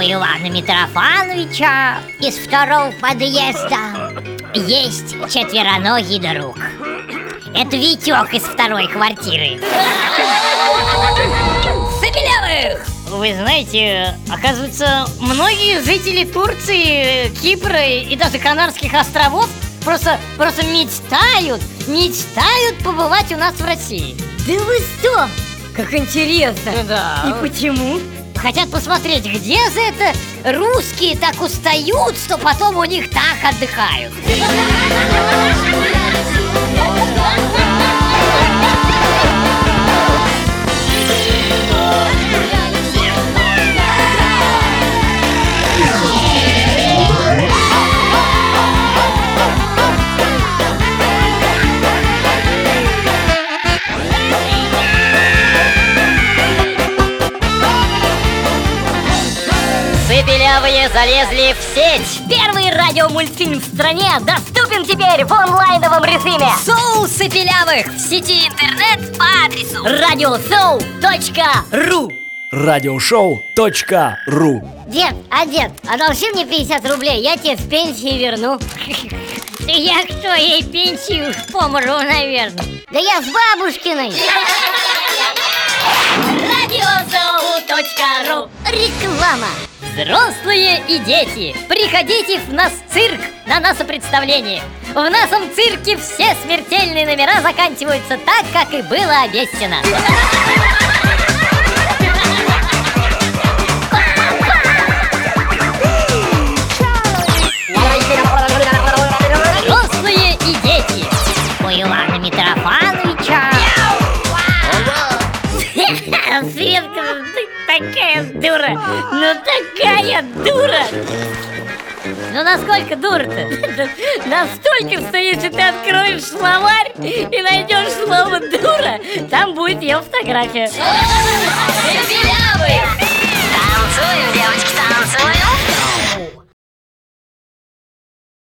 Ивана Митрофановича из второго подъезда есть четвероногий друг. Это Витек из второй квартиры. Сапелявых! Вы знаете, оказывается, многие жители Турции, Кипра и даже Канарских островов просто, просто мечтают, мечтают побывать у нас в России. Да вы что? Как интересно! Да. И почему? Хотят посмотреть, где же это русские так устают, что потом у них так отдыхают. Сыпелявые залезли в сеть. Первый радиомультфильм в стране доступен теперь в онлайновом режиме. Соу Сыпелявых в сети интернет по адресу radioshow.ru Радиошоу.ру Дед, а дед, одолжи мне 50 рублей, я тебе в пенсии верну. Я кто, ей пенсию помру, наверное. Да я с бабушкиной. Радиосоу.ру Реклама Взрослые и дети, приходите в наш цирк на наше представление. В нашем цирке все смертельные номера заканчиваются так, как и было обещано. Взрослые и дети. У Ивана Митрофановича Светка, ты такая дура Ну такая дура ну насколько дура-то? Настолько, что если ты откроешь словарь и найдешь слово дура, там будет ее фотография. Танцуем, девочки.